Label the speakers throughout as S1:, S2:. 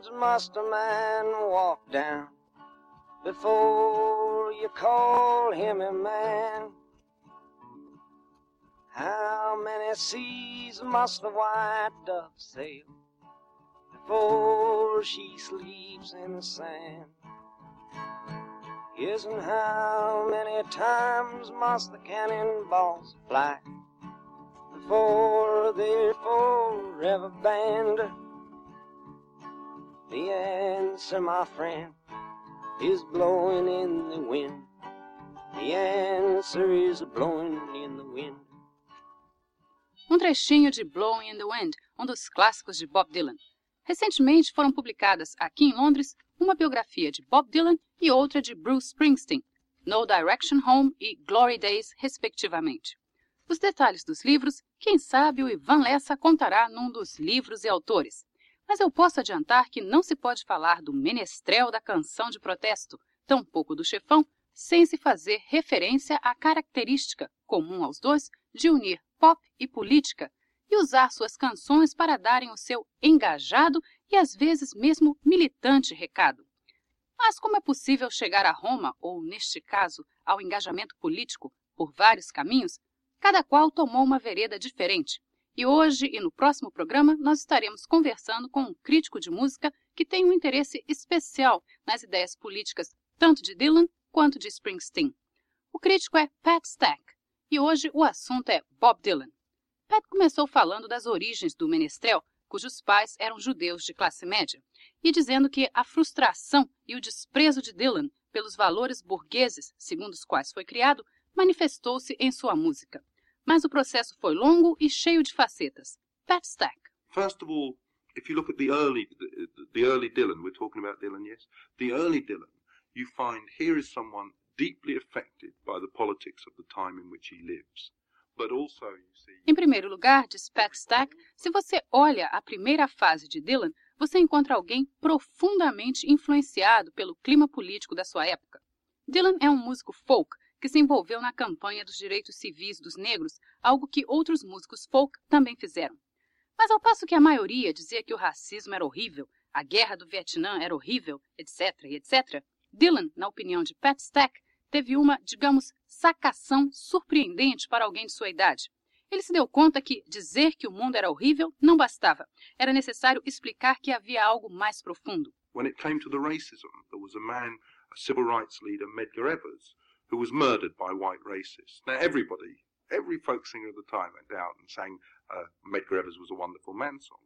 S1: roads must a man walk down before you call him a man? How many seas must the white dove sail before she sleeps in the sand? Yes, and how many times must the cannonballs fly before they're forever banned? The answer, my friend, is blowing in the wind. The answer is blowing in the wind.
S2: Um trechinho de Blowing in the Wind, um dos clássicos de Bob Dylan. Recentemente foram publicadas aqui em Londres uma biografia de Bob Dylan e outra de Bruce Springsteen, No Direction Home e Glory Days, respectivamente. Os detalhes dos livros, quem sabe o Ivan Lessa contará num dos livros e autores. Mas eu posso adiantar que não se pode falar do menestrel da canção de protesto, tampouco do chefão, sem se fazer referência à característica comum aos dois de unir pop e política e usar suas canções para darem o seu engajado e às vezes mesmo militante recado. Mas como é possível chegar a Roma, ou neste caso, ao engajamento político, por vários caminhos? Cada qual tomou uma vereda diferente. E hoje e no próximo programa nós estaremos conversando com um crítico de música que tem um interesse especial nas ideias políticas tanto de Dylan quanto de Springsteen. O crítico é Pat Stack e hoje o assunto é Bob Dylan. Pat começou falando das origens do menestrel, cujos pais eram judeus de classe média, e dizendo que a frustração e o desprezo de Dylan pelos valores burgueses, segundo os quais foi criado, manifestou-se em sua música. Mas o processo foi longo e cheio de facetas. Pat Stack.
S3: First of all, if you look at the early, the, the early Dylan, we're talking about Dylan, yes? The early Dylan, you find here is someone deeply affected by the politics of the time in which he lives. But also, you see...
S2: Em primeiro lugar, diz Pat Stack, se você olha a primeira fase de Dylan, você encontra alguém profundamente influenciado pelo clima político da sua época. Dylan é um músico folk que se envolveu na campanha dos direitos civis dos negros, algo que outros músicos folk também fizeram. Mas ao passo que a maioria dizia que o racismo era horrível, a guerra do Vietnã era horrível, etc, etc, Dylan, na opinião de Pat Stack, teve uma, digamos, sacação surpreendente para alguém de sua idade. Ele se deu conta que dizer que o mundo era horrível não bastava. Era necessário explicar que havia algo mais profundo.
S3: When it came to the racism, there was a man, a civil rights leader, Medgar Evers, who was murdered by white racists. Now everybody, every folk singer of the time went out and sang uh, Medgar Evers was a wonderful man song.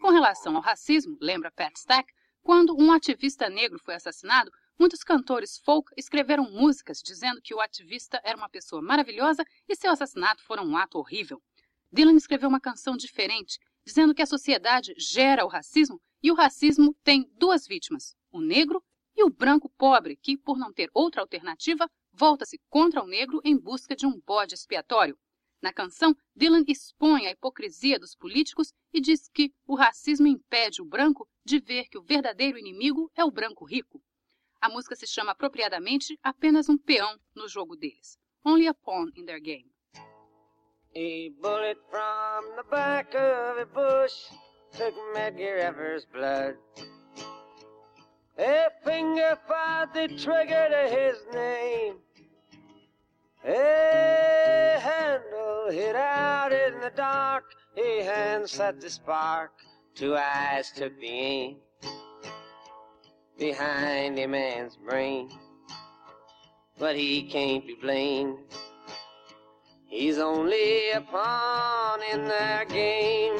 S2: Com relação ao racismo, lembra Pat Stack, quando um ativista negro foi assassinado, muitos cantores folk escreveram músicas dizendo que o ativista era uma pessoa maravilhosa e seu assassinato foi um ato horrível. Dylan escreveu uma canção diferente, dizendo que a sociedade gera o racismo e o racismo tem duas vítimas, o negro e o branco pobre, que, por não ter outra alternativa, volta-se contra o negro em busca de um bode expiatório. Na canção, Dylan expõe a hipocrisia dos políticos e diz que o racismo impede o branco de ver que o verdadeiro inimigo é o branco rico. A música se chama apropriadamente apenas um peão no jogo deles. Only a pawn in their game.
S1: A bullet from the back of a bush took Medgar Evers' blood. A finger fired the trigger to his name. A handle hit out in the dark. A hand set the spark. Two eyes took the aim behind a man's brain. But he can't be blamed. He's only a pawn in their game.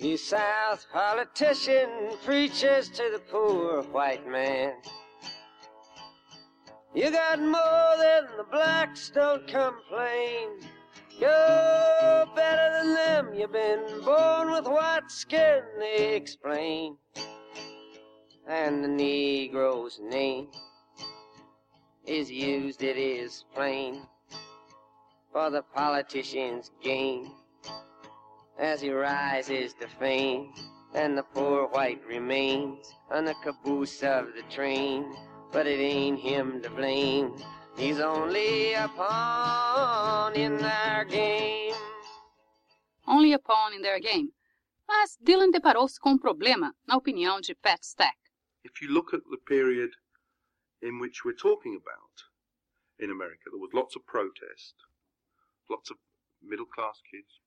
S1: The South politician preaches to the poor white man. You got more than the blacks, don't complain. You're better than them, you've been born with white skin, they explain. And the Negro's name is used, it is plain, for the politician's gain as he rises to fame, and the poor white remains on the caboose of the train. But it ain't him to blame. He's only a pawn in their game.
S2: Only a pawn in their game. Mas Dylan deparou-se com um problema, na opinião de Pat Stack.
S3: If you look at the period in which we're talking about in America, there was lots of protest, lots of middle class kids.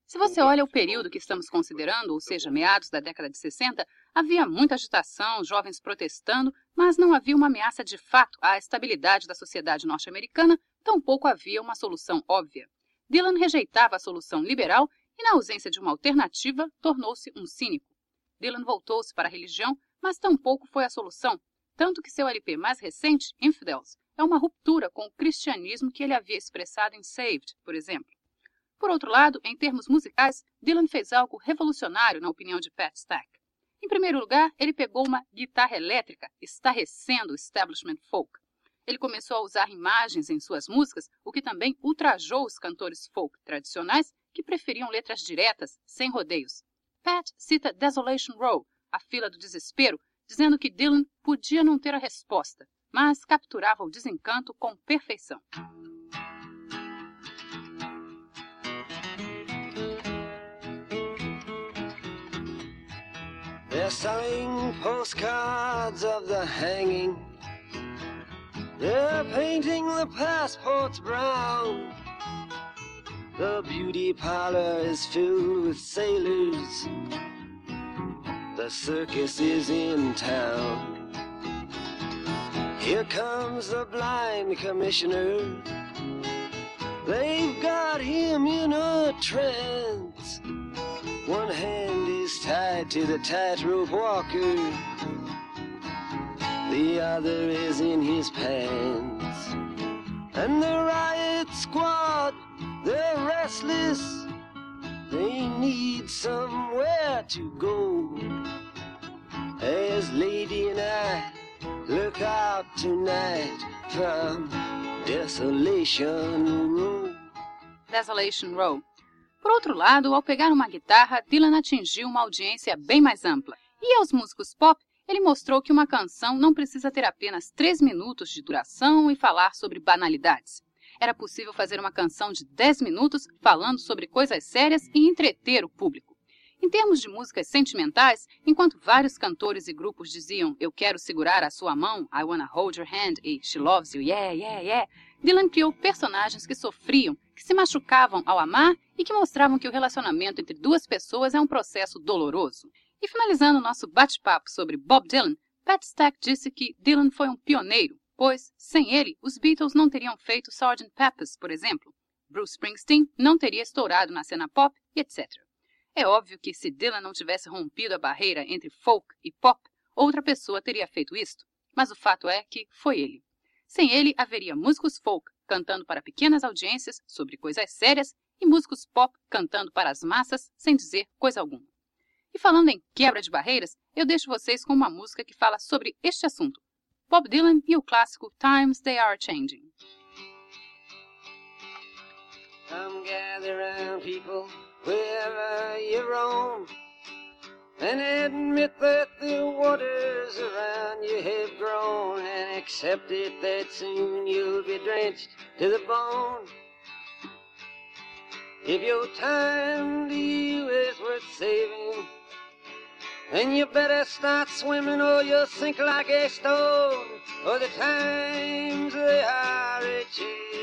S2: Se você olha o período que estamos considerando, ou seja, meados da década de 60, havia muita agitação, jovens protestando, mas não havia uma ameaça de fato à estabilidade da sociedade norte-americana, tampouco havia uma solução óbvia. Dylan rejeitava a solução liberal e, na ausência de uma alternativa, tornou-se um cínico. Dylan voltou-se para a religião, mas tampouco foi a solução, tanto que seu LP mais recente, Infidels, é uma ruptura com o cristianismo que ele havia expressado em Saved, por exemplo. Por outro lado, em termos musicais, Dylan fez algo revolucionário na opinião de Pat Stack. Em primeiro lugar, ele pegou uma guitarra elétrica, estarrecendo o establishment folk. Ele começou a usar imagens em suas músicas, o que também ultrajou os cantores folk tradicionais que preferiam letras diretas, sem rodeios. Pat cita Desolation Row, a fila do desespero, dizendo que Dylan podia não ter a resposta, mas capturava o desencanto com perfeição.
S1: They're selling postcards of the hanging. They're painting the passports brown. The beauty parlor is filled with sailors. The circus is in town. Here comes the blind commissioner. They've got him in a trance. One hand tied to the tightrope walker. The other is in his pants. And the riot squad, they're restless. They need somewhere to go. As Lady and I look out tonight from Desolation Row.
S2: Desolation Row. Por outro lado, ao pegar uma guitarra, Dylan atingiu uma audiência bem mais ampla. E aos músicos pop, ele mostrou que uma canção não precisa ter apenas três minutos de duração e falar sobre banalidades. Era possível fazer uma canção de 10 minutos falando sobre coisas sérias e entreter o público. Em termos de músicas sentimentais, enquanto vários cantores e grupos diziam Eu quero segurar a sua mão, I wanna hold your hand e She loves you, yeah, yeah, yeah, Dylan criou personagens que sofriam, que se machucavam ao amar e que mostravam que o relacionamento entre duas pessoas é um processo doloroso. E finalizando nosso bate-papo sobre Bob Dylan, Pat Stack disse que Dylan foi um pioneiro, pois, sem ele, os Beatles não teriam feito Sgt. Pepper's, por exemplo. Bruce Springsteen não teria estourado na cena pop, etc. É óbvio que se Dylan não tivesse rompido a barreira entre folk e pop, outra pessoa teria feito isto, mas o fato é que foi ele. Sem ele, haveria músicos folk cantando para pequenas audiências sobre coisas sérias e músicos pop cantando para as massas sem dizer coisa alguma. E falando em quebra de barreiras, eu deixo vocês com uma música que fala sobre este assunto. Bob Dylan e o clássico Times They Are Changing.
S1: Come gather people, wherever you roam, and admit that the waters around you have grown, accept it that soon you'll be drenched to the bone. If your time to you is worth saving, then you better start swimming or you'll sink like a stone, For the times they are a changing.